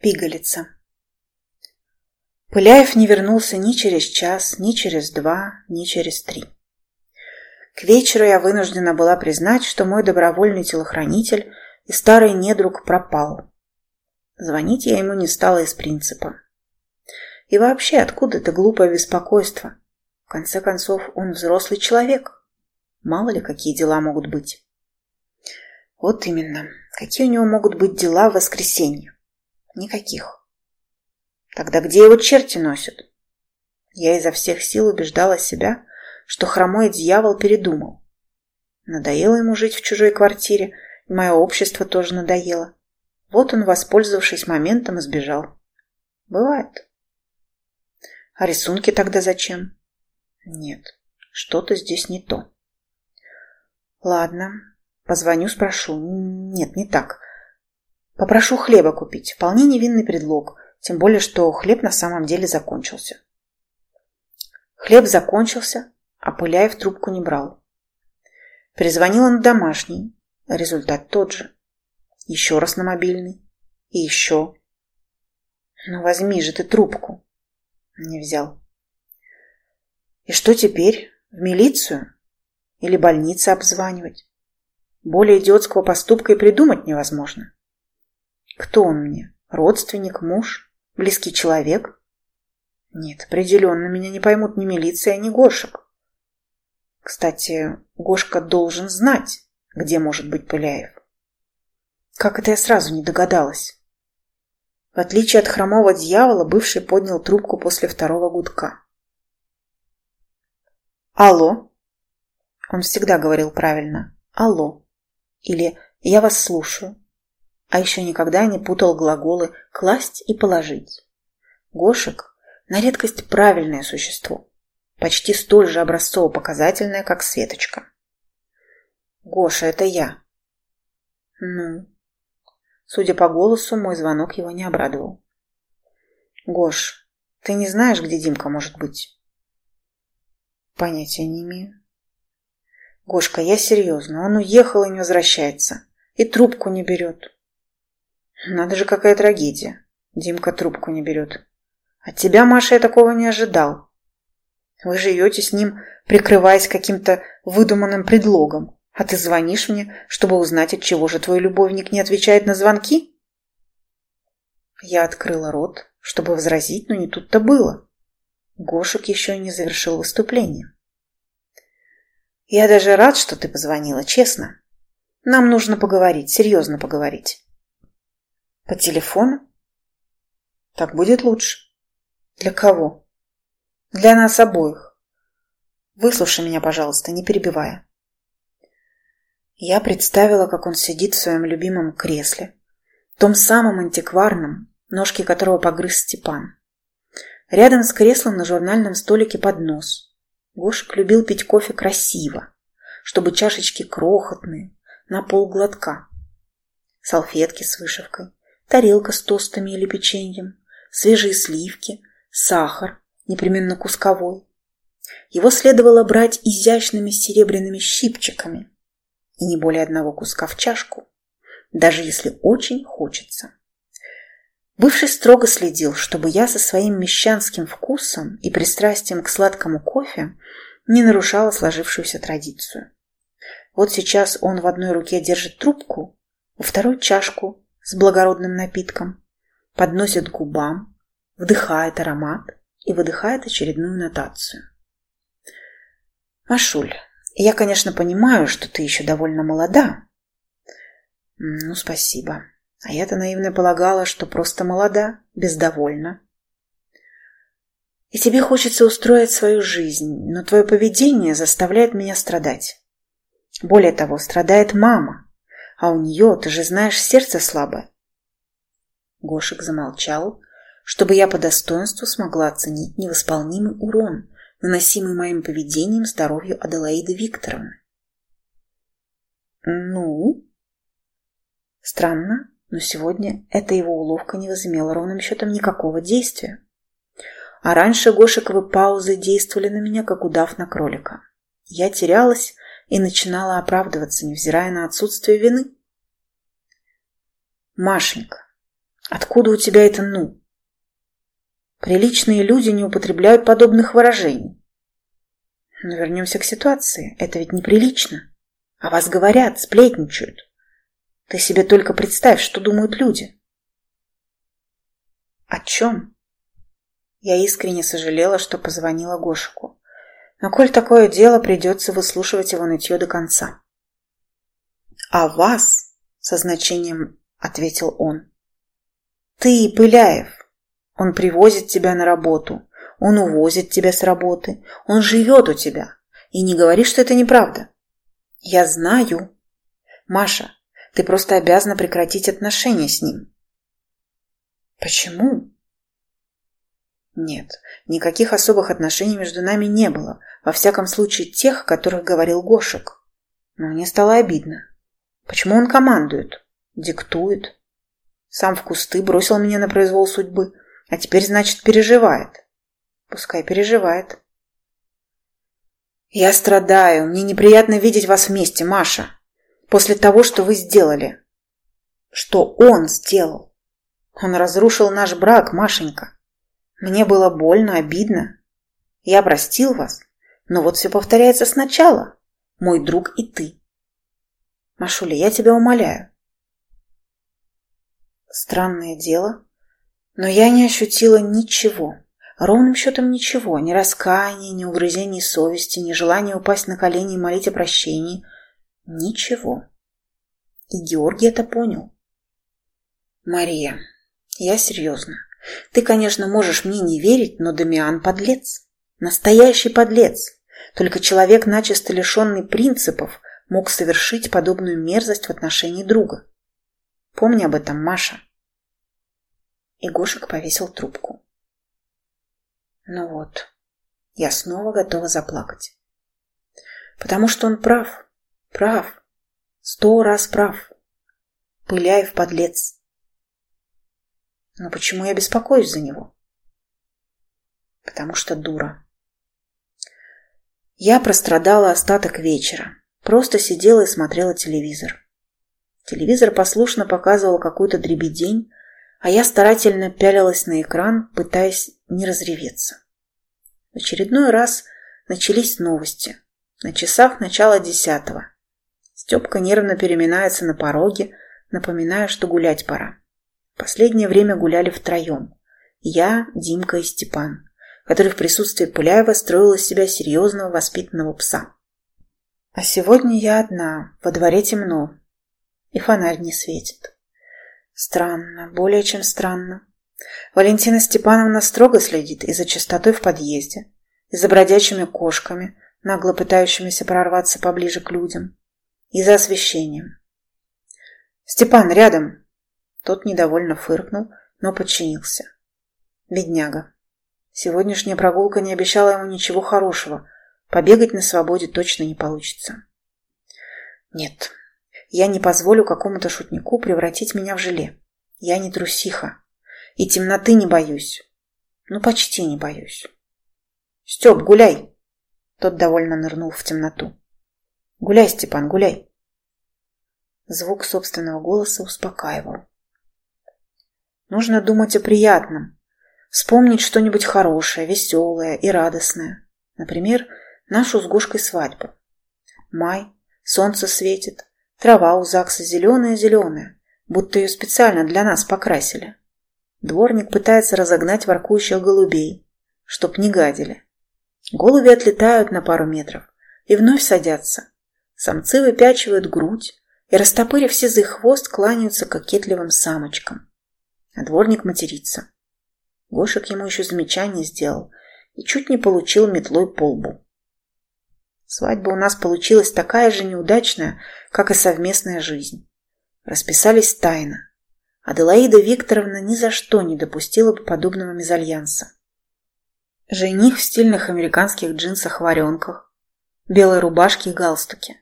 Пигалица. Пыляев не вернулся ни через час, ни через два, ни через три. К вечеру я вынуждена была признать, что мой добровольный телохранитель и старый недруг пропал. Звонить я ему не стала из принципа. И вообще, откуда это глупое беспокойство? В конце концов, он взрослый человек. Мало ли, какие дела могут быть. Вот именно. Какие у него могут быть дела в воскресенье? Никаких. Тогда где его черти носят? Я изо всех сил убеждала себя, что хромой дьявол передумал. Надоело ему жить в чужой квартире, и мое общество тоже надоело. Вот он, воспользовавшись моментом, избежал. Бывает. А рисунки тогда зачем? Нет, что-то здесь не то. Ладно, позвоню, спрошу. Нет, не так. Попрошу хлеба купить. Вполне невинный предлог. Тем более, что хлеб на самом деле закончился. Хлеб закончился, а Пыляев трубку не брал. Перезвонила на домашний. Результат тот же. Еще раз на мобильный. И еще. Ну возьми же ты трубку. Не взял. И что теперь? В милицию? Или больнице обзванивать? Более идиотского поступка и придумать невозможно. Кто он мне? Родственник, муж, близкий человек? Нет, определенно меня не поймут ни милиция, ни Гошек. Кстати, Гошка должен знать, где может быть Пыляев. Как это я сразу не догадалась? В отличие от хромого дьявола, бывший поднял трубку после второго гудка. «Алло?» Он всегда говорил правильно. «Алло» или «Я вас слушаю». А еще никогда не путал глаголы «класть» и «положить». Гошек – на редкость правильное существо, почти столь же образцово-показательное, как Светочка. «Гоша, это я». «Ну?» Судя по голосу, мой звонок его не обрадовал. «Гош, ты не знаешь, где Димка может быть?» «Понятия не имею». «Гошка, я серьезно. Он уехал и не возвращается. И трубку не берет. Надо же, какая трагедия. Димка трубку не берет. От тебя, Маша, я такого не ожидал. Вы живете с ним, прикрываясь каким-то выдуманным предлогом. А ты звонишь мне, чтобы узнать, от чего же твой любовник не отвечает на звонки? Я открыла рот, чтобы возразить, но не тут-то было. Гошек еще не завершил выступление. Я даже рад, что ты позвонила, честно. Нам нужно поговорить, серьезно поговорить. По телефону? Так будет лучше. Для кого? Для нас обоих. Выслушай меня, пожалуйста, не перебивая. Я представила, как он сидит в своем любимом кресле, том самом антикварном, ножки которого погрыз Степан. Рядом с креслом на журнальном столике поднос. Гошек любил пить кофе красиво, чтобы чашечки крохотные, на полглотка. Салфетки с вышивкой, тарелка с тостами или печеньем, свежие сливки, сахар, непременно кусковой. Его следовало брать изящными серебряными щипчиками и не более одного куска в чашку, даже если очень хочется. Бывший строго следил, чтобы я со своим мещанским вкусом и пристрастием к сладкому кофе не нарушала сложившуюся традицию. Вот сейчас он в одной руке держит трубку, во второй чашку с благородным напитком, подносит к губам, вдыхает аромат и выдыхает очередную нотацию. «Машуль, я, конечно, понимаю, что ты еще довольно молода». «Ну, спасибо. А я-то наивно полагала, что просто молода, бездовольна». «И тебе хочется устроить свою жизнь, но твое поведение заставляет меня страдать. Более того, страдает мама, а у нее, ты же знаешь, сердце слабое. Гошек замолчал, чтобы я по достоинству смогла оценить невосполнимый урон, наносимый моим поведением здоровью Аделаиды Викторовны. «Ну?» Странно, но сегодня эта его уловка не возымела ровным счетом никакого действия. А раньше Гошиковы паузы действовали на меня, как удав на кролика. Я терялась, и начинала оправдываться, невзирая на отсутствие вины. «Машенька, Откуда у тебя это «ну»? Приличные люди не употребляют подобных выражений. Но вернемся к ситуации. Это ведь неприлично. О вас говорят, сплетничают. Ты себе только представь, что думают люди. О чем? Я искренне сожалела, что позвонила Гошику. Но коль такое дело, придется выслушивать его нытье до конца. «А вас?» — со значением ответил он. «Ты, Пыляев, он привозит тебя на работу, он увозит тебя с работы, он живет у тебя. И не говори, что это неправда. Я знаю. Маша, ты просто обязана прекратить отношения с ним. Почему? Нет, никаких особых отношений между нами не было. Во всяком случае, тех, о которых говорил Гошек. Но мне стало обидно. Почему он командует? Диктует? Сам в кусты бросил меня на произвол судьбы, а теперь, значит, переживает. Пускай переживает. Я страдаю. Мне неприятно видеть вас вместе, Маша. После того, что вы сделали. Что он сделал. Он разрушил наш брак, Машенька. Мне было больно, обидно. Я простил вас, но вот все повторяется сначала. Мой друг и ты. Машуля, я тебя умоляю. Странное дело, но я не ощутила ничего. Ровным счетом ничего. Ни раскаяния, ни угрызений совести, ни желания упасть на колени и молить о прощении. Ничего. И Георгий это понял. Мария, я серьезно. Ты, конечно, можешь мне не верить, но Дамиан подлец. Настоящий подлец. Только человек, начисто лишенный принципов, мог совершить подобную мерзость в отношении друга. Помни об этом, Маша. И Гошек повесил трубку. Ну вот, я снова готова заплакать. Потому что он прав, прав, сто раз прав. Пыляев подлец. Но почему я беспокоюсь за него? Потому что дура. Я прострадала остаток вечера. Просто сидела и смотрела телевизор. Телевизор послушно показывал какую-то дребедень, а я старательно пялилась на экран, пытаясь не разреветься. В очередной раз начались новости. На часах начало десятого. Степка нервно переминается на пороге, напоминая, что гулять пора. Последнее время гуляли втроем. Я, Димка и Степан, который в присутствии Пуляева строил из себя серьезного воспитанного пса. А сегодня я одна, во дворе темно, и фонарь не светит. Странно, более чем странно. Валентина Степановна строго следит и за чистотой в подъезде, и за бродячими кошками, нагло пытающимися прорваться поближе к людям, и за освещением. «Степан, рядом!» Тот недовольно фыркнул, но подчинился. Бедняга. Сегодняшняя прогулка не обещала ему ничего хорошего. Побегать на свободе точно не получится. Нет, я не позволю какому-то шутнику превратить меня в желе. Я не трусиха. И темноты не боюсь. Ну, почти не боюсь. Степ, гуляй. Тот довольно нырнул в темноту. Гуляй, Степан, гуляй. Звук собственного голоса успокаивал. Нужно думать о приятном. Вспомнить что-нибудь хорошее, веселое и радостное. Например, нашу с Гошкой свадьбу. Май, солнце светит, Трава у ЗАГСа зеленая-зеленая, будто ее специально для нас покрасили. Дворник пытается разогнать воркующих голубей, чтоб не гадили. Голуби отлетают на пару метров и вновь садятся. Самцы выпячивают грудь и, растопырив сизый хвост, кланяются кокетливым самочкам. А дворник матерится. Гошек ему еще замечание сделал и чуть не получил метлой по лбу. Свадьба у нас получилась такая же неудачная, как и совместная жизнь. Расписались тайно. Аделаида Викторовна ни за что не допустила бы подобного мезальянса. Жених в стильных американских джинсах-варенках, белой рубашке и галстуке.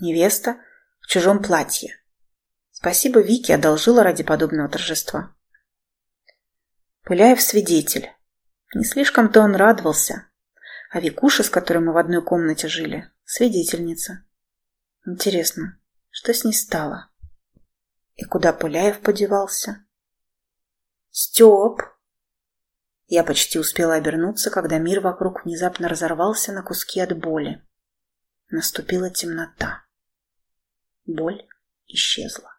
Невеста в чужом платье. Спасибо Вике одолжила ради подобного торжества. Пыляев свидетель. Не слишком-то он радовался, а Викуша, с которой мы в одной комнате жили, свидетельница. Интересно, что с ней стало? И куда Пыляев подевался? Степ! Я почти успела обернуться, когда мир вокруг внезапно разорвался на куски от боли. Наступила темнота. Боль исчезла.